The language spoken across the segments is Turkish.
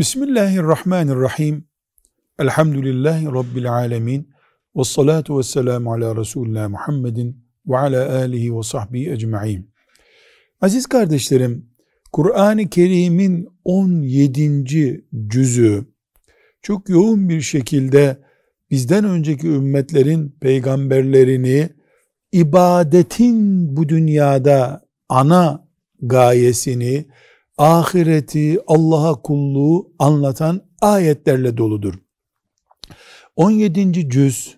Bismillahirrahmanirrahim. Elhamdülillahi Rabbil alemin. Ve salatu ve selamu ala Resulullah Muhammedin ve ala alihi ve sahbihi ecma'in. Aziz kardeşlerim, Kur'an-ı Kerim'in 17. cüzü çok yoğun bir şekilde bizden önceki ümmetlerin peygamberlerini ibadetin bu dünyada ana gayesini, ahireti, Allah'a kulluğu anlatan ayetlerle doludur. 17. cüz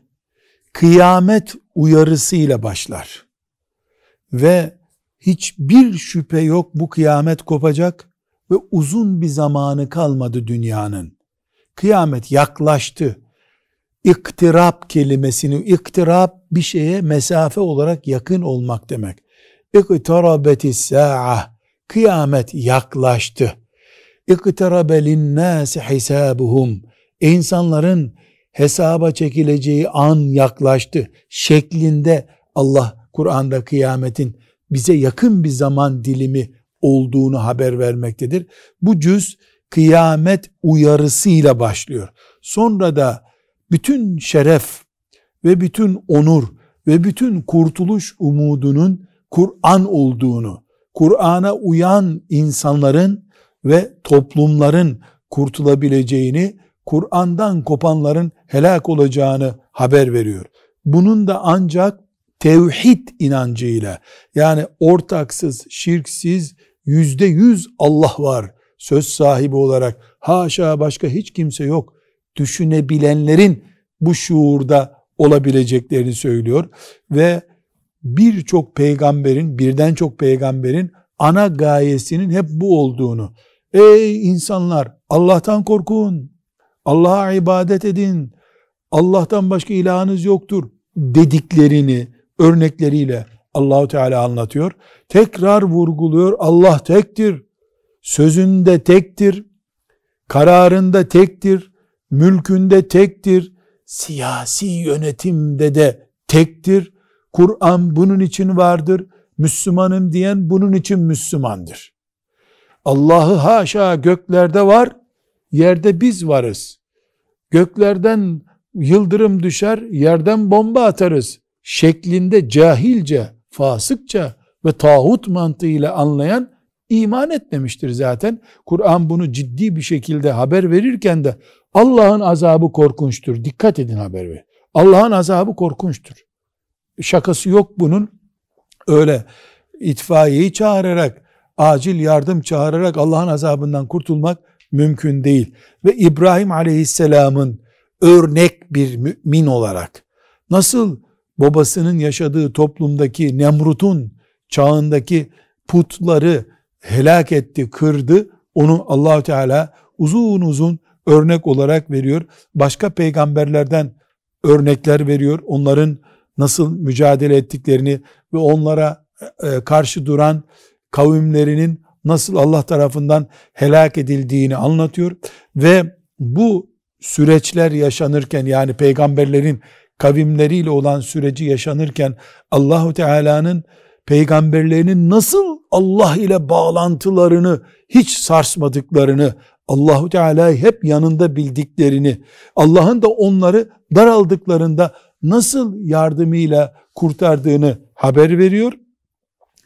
kıyamet uyarısıyla başlar. Ve hiçbir şüphe yok bu kıyamet kopacak ve uzun bir zamanı kalmadı dünyanın. Kıyamet yaklaştı. İktirap kelimesini, iktirap bir şeye mesafe olarak yakın olmak demek. İktirabetis sa'a Kıyamet yaklaştı. İktirabe linnâsi hisâbuhum. İnsanların hesaba çekileceği an yaklaştı şeklinde Allah Kur'an'da kıyametin bize yakın bir zaman dilimi olduğunu haber vermektedir. Bu cüz kıyamet uyarısıyla başlıyor. Sonra da bütün şeref ve bütün onur ve bütün kurtuluş umudunun Kur'an olduğunu, Kur'an'a uyan insanların ve toplumların kurtulabileceğini, Kur'an'dan kopanların helak olacağını haber veriyor. Bunun da ancak tevhid inancıyla yani ortaksız, şirksiz, yüzde yüz Allah var söz sahibi olarak haşa başka hiç kimse yok düşünebilenlerin bu şuurda olabileceklerini söylüyor ve birçok peygamberin, birden çok peygamberin ana gayesinin hep bu olduğunu. Ey insanlar Allah'tan korkun, Allah'a ibadet edin, Allah'tan başka ilahınız yoktur dediklerini örnekleriyle Allahu Teala anlatıyor. Tekrar vurguluyor Allah tektir. Sözünde tektir. Kararında tektir. Mülkünde tektir. Siyasi yönetimde de tektir. Kur'an bunun için vardır. Müslümanım diyen bunun için Müslümandır. Allah'ı haşa göklerde var, yerde biz varız. Göklerden yıldırım düşer, yerden bomba atarız şeklinde cahilce, fasıkça ve tağut mantığıyla anlayan iman etmemiştir zaten. Kur'an bunu ciddi bir şekilde haber verirken de Allah'ın azabı korkunçtur. Dikkat edin haber ver. Allah'ın azabı korkunçtur şakası yok bunun. Öyle itfaiyeyi çağırarak, acil yardım çağırarak Allah'ın azabından kurtulmak mümkün değil. Ve İbrahim aleyhisselamın örnek bir mümin olarak nasıl babasının yaşadığı toplumdaki Nemrut'un çağındaki putları helak etti, kırdı. Onu Allahü Teala uzun uzun örnek olarak veriyor. Başka peygamberlerden örnekler veriyor. Onların nasıl mücadele ettiklerini ve onlara e, karşı duran kavimlerinin nasıl Allah tarafından helak edildiğini anlatıyor. Ve bu süreçler yaşanırken yani peygamberlerin kavimleriyle olan süreci yaşanırken Allahu Teala'nın peygamberlerinin nasıl Allah ile bağlantılarını hiç sarsmadıklarını, Allahu Teala'yı hep yanında bildiklerini, Allah'ın da onları daraldıklarında nasıl yardımıyla kurtardığını haber veriyor.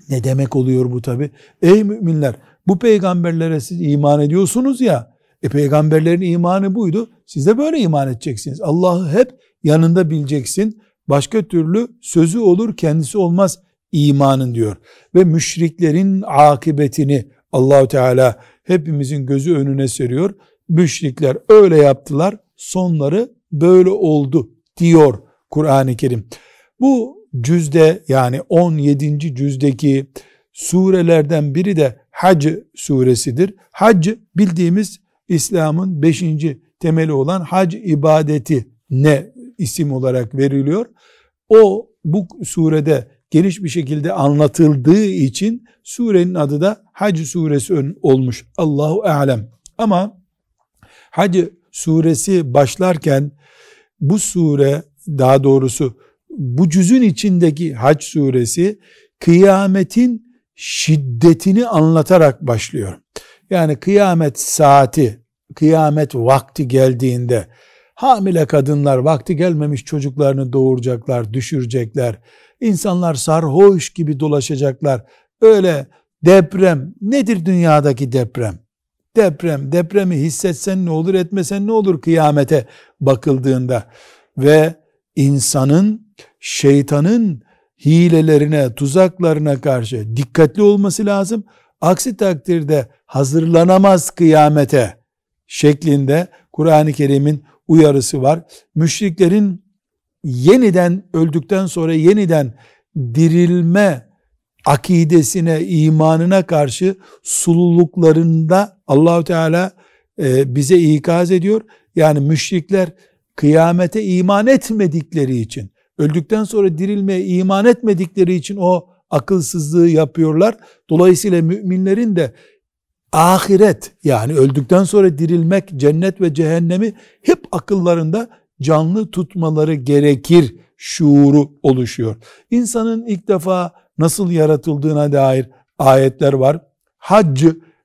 Ne demek oluyor bu tabi? Ey müminler bu peygamberlere siz iman ediyorsunuz ya, e peygamberlerin imanı buydu. Siz de böyle iman edeceksiniz. Allah'ı hep yanında bileceksin. Başka türlü sözü olur kendisi olmaz imanın diyor. Ve müşriklerin akıbetini Allahu Teala hepimizin gözü önüne seriyor. Müşrikler öyle yaptılar, sonları böyle oldu diyor Kur'an-ı Kerim. Bu cüzde yani 17. cüzdeki surelerden biri de Hac suresidir. Hac bildiğimiz İslam'ın 5. temeli olan hac ibadeti ne isim olarak veriliyor. O bu surede geniş bir şekilde anlatıldığı için surenin adı da Hac suresi olmuş. Allahu alem. Ama Hac suresi başlarken bu sure daha doğrusu bu cüzün içindeki Hac suresi kıyametin şiddetini anlatarak başlıyor. Yani kıyamet saati kıyamet vakti geldiğinde hamile kadınlar vakti gelmemiş çocuklarını doğuracaklar, düşürecekler. İnsanlar sarhoş gibi dolaşacaklar. Öyle deprem nedir dünyadaki deprem? Deprem, depremi hissetsen ne olur, etmesen ne olur kıyamete bakıldığında ve insanın şeytanın hilelerine, tuzaklarına karşı dikkatli olması lazım. Aksi takdirde hazırlanamaz kıyamete şeklinde Kur'an-ı Kerim'in uyarısı var. Müşriklerin yeniden öldükten sonra yeniden dirilme akidesine, imanına karşı sululuklarında Allahu Teala e, bize ikaz ediyor. Yani müşrikler kıyamete iman etmedikleri için, öldükten sonra dirilmeye iman etmedikleri için o akılsızlığı yapıyorlar. Dolayısıyla müminlerin de ahiret yani öldükten sonra dirilmek, cennet ve cehennemi hep akıllarında canlı tutmaları gerekir şuuru oluşuyor. İnsanın ilk defa nasıl yaratıldığına dair ayetler var. Hac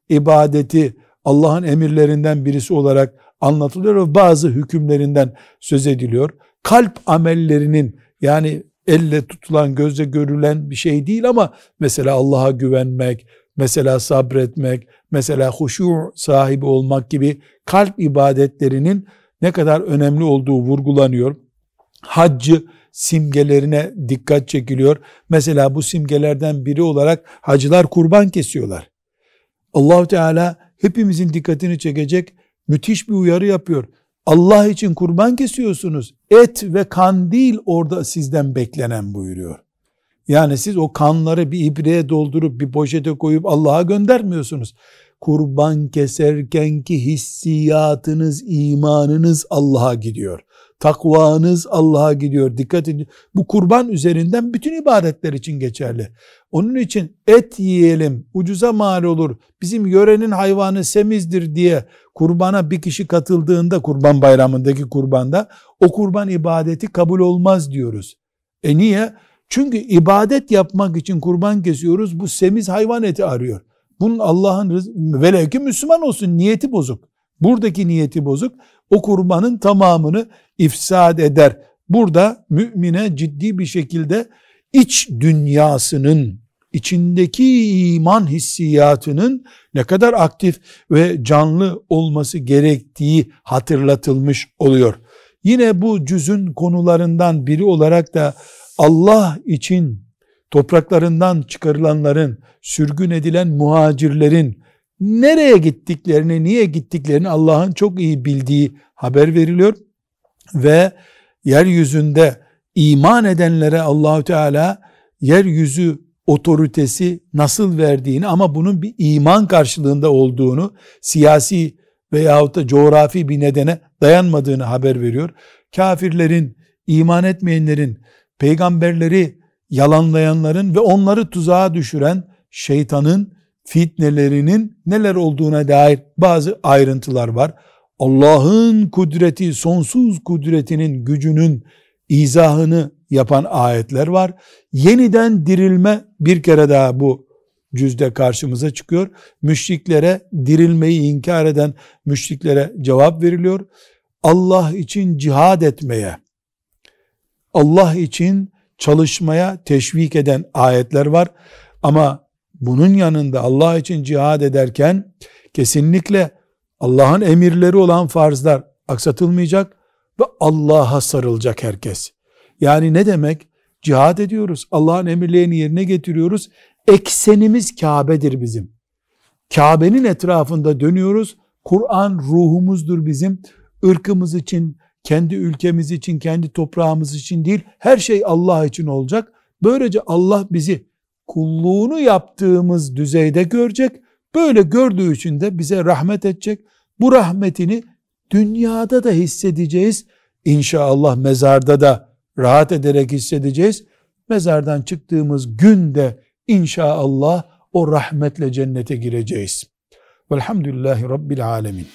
ibadeti Allah'ın emirlerinden birisi olarak anlatılıyor ve bazı hükümlerinden söz ediliyor. Kalp amellerinin yani elle tutulan, gözle görülen bir şey değil ama mesela Allah'a güvenmek, mesela sabretmek, mesela huşu sahibi olmak gibi kalp ibadetlerinin ne kadar önemli olduğu vurgulanıyor. Haccı simgelerine dikkat çekiliyor. Mesela bu simgelerden biri olarak hacılar kurban kesiyorlar. Allahu Teala hepimizin dikkatini çekecek müthiş bir uyarı yapıyor. Allah için kurban kesiyorsunuz. Et ve kan değil orada sizden beklenen buyuruyor. Yani siz o kanları bir ibreye doldurup bir poşete koyup Allah'a göndermiyorsunuz. Kurban keserken ki hissiyatınız, imanınız Allah'a gidiyor. Takvanız Allah'a gidiyor. Dikkat edin. Bu kurban üzerinden bütün ibadetler için geçerli. Onun için et yiyelim, ucuza mal olur, bizim yörenin hayvanı semizdir diye kurbana bir kişi katıldığında kurban bayramındaki kurbanda o kurban ibadeti kabul olmaz diyoruz. E niye? Çünkü ibadet yapmak için kurban kesiyoruz. Bu semiz hayvan eti arıyor. Bunun Allah'ın velev ki Müslüman olsun niyeti bozuk. Buradaki niyeti bozuk. O kurbanın tamamını ifsad eder. Burada mümine ciddi bir şekilde iç dünyasının içindeki iman hissiyatının ne kadar aktif ve canlı olması gerektiği hatırlatılmış oluyor. Yine bu cüzün konularından biri olarak da Allah için topraklarından çıkarılanların, sürgün edilen muhacirlerin nereye gittiklerini, niye gittiklerini Allah'ın çok iyi bildiği haber veriliyor ve yeryüzünde iman edenlere Allahü Teala yeryüzü otoritesi nasıl verdiğini ama bunun bir iman karşılığında olduğunu siyasi veyahut da coğrafi bir nedene dayanmadığını haber veriyor. Kafirlerin, iman etmeyenlerin, peygamberleri yalanlayanların ve onları tuzağa düşüren şeytanın fitnelerinin neler olduğuna dair bazı ayrıntılar var. Allah'ın kudreti, sonsuz kudretinin, gücünün izahını yapan ayetler var. Yeniden dirilme bir kere daha bu cüzde karşımıza çıkıyor. Müşriklere dirilmeyi inkar eden müşriklere cevap veriliyor. Allah için cihad etmeye, Allah için çalışmaya teşvik eden ayetler var. Ama bunun yanında Allah için cihad ederken kesinlikle Allah'ın emirleri olan farzlar aksatılmayacak ve Allah'a sarılacak herkes. Yani ne demek? Cihad ediyoruz. Allah'ın emirlerini yerine getiriyoruz. Eksenimiz Kabe'dir bizim. Kabe'nin etrafında dönüyoruz. Kur'an ruhumuzdur bizim. Irkımız için, kendi ülkemiz için, kendi toprağımız için değil, her şey Allah için olacak. Böylece Allah bizi kulluğunu yaptığımız düzeyde görecek. Böyle gördüğü için de bize rahmet edecek. Bu rahmetini dünyada da hissedeceğiz. İnşallah mezarda da rahat ederek hissedeceğiz. Mezardan çıktığımız günde inşallah o rahmetle cennete gireceğiz. Velhamdülillahi Rabbil Alemin.